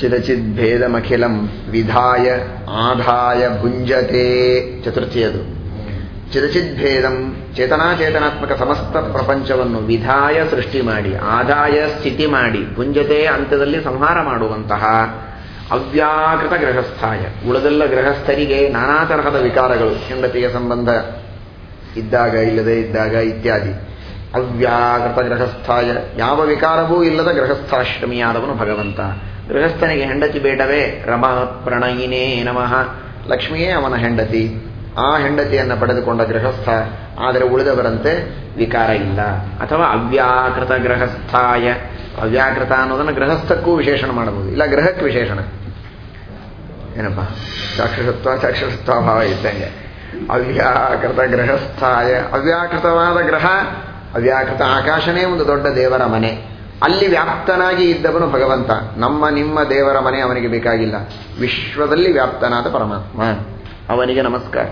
ಚಿದಚಿದ್ಭೇದಮಖಿಲಂ ವಿಧಾಯ ಆಧಾಯ ಭುಂಜತೆ. ಚತುರ್ಥಿಯದು. ಚಿದಚಿದ್ಭೇದಂ ಚೇತನಾಚೇತನಾತ್ಮಕ ಸಮಸ್ತ ಪ್ರಪಂಚವನ್ನು ವಿಧಾಯ ಸೃಷ್ಟಿ ಮಾಡಿ, ಆದಾಯ ಸ್ಥಿತಿ ಮಾಡಿ ಪುಂಜತೆ ಅಂತ್ಯದಲ್ಲಿ ಸಂಹಾರ ಮಾಡುವಂತಹ ಅವ್ಯಾಕೃತ ಗೃಹಸ್ಥಾಯ. ಉಳಿದೆಲ್ಲ ಗೃಹಸ್ಥರಿಗೆ ನಾನಾ ತರಹದ ವಿಕಾರಗಳು ಹೆಂಡತಿಯ ಸಂಬಂಧ ಇದ್ದಾಗ, ಇಲ್ಲದೆ ಇದ್ದಾಗ ಇತ್ಯಾದಿ. ಅವ್ಯಾಕೃತ ಗೃಹಸ್ಥಾಯ. ಯಾವ ವಿಕಾರವೂ ಇಲ್ಲದ ಗೃಹಸ್ಥಾಶ್ರಮಿಯಾದವನು ಭಗವಂತ. ಗೃಹಸ್ಥನಿಗೆ ಹೆಂಡತಿ ಬೇಡವೇ? ರಮ ಪ್ರಣಯಿನೇ ನಮಃ. ಲಕ್ಷ್ಮಿಯೇ ಅವನ ಹೆಂಡತಿ. ಆ ಹೆಂಡತಿಯನ್ನು ಪಡೆದುಕೊಂಡ ಗೃಹಸ್ಥ, ಆದರೆ ಉಳಿದವರಂತೆ ವಿಕಾರ ಇಲ್ಲ. ಅಥವಾ ಅವ್ಯಾಕೃತ ಗೃಹಸ್ಥಾಯ. ಅವ್ಯಾಕೃತ ಅನ್ನೋದನ್ನು ಗೃಹಸ್ಥಕ್ಕೂ ವಿಶೇಷಣ ಮಾಡಬಹುದು. ಇಲ್ಲ ಗ್ರಹಕ್ಕೆ ವಿಶೇಷಣ. ಏನಪ್ಪ? ಚಾಕ್ಷುಷತ್ವ ಚಾಕ್ಷುಷತ್ವ ಭಾವ ಇದ್ದಂಗೆ. ಅವ್ಯಾಕೃತ ಗೃಹಸ್ಥಾಯ. ಅವ್ಯಾಕೃತವಾದ ಗ್ರಹ ಅವ್ಯಾಕೃತ ಆಕಾಶನೇ ಒಂದು ದೊಡ್ಡ ದೇವರ ಮನೆ. ಅಲ್ಲಿ ವ್ಯಾಪ್ತನಾಗಿ ಇದ್ದವನು ಭಗವಂತ. ನಮ್ಮ ನಿಮ್ಮ ದೇವರ ಮನೆ ಅವನಿಗೆ ಬೇಕಾಗಿಲ್ಲ. ವಿಶ್ವದಲ್ಲಿ ವ್ಯಾಪ್ತನಾದ ಪರಮಾತ್ಮ. ಅವನಿಗೆ ನಮಸ್ಕಾರ.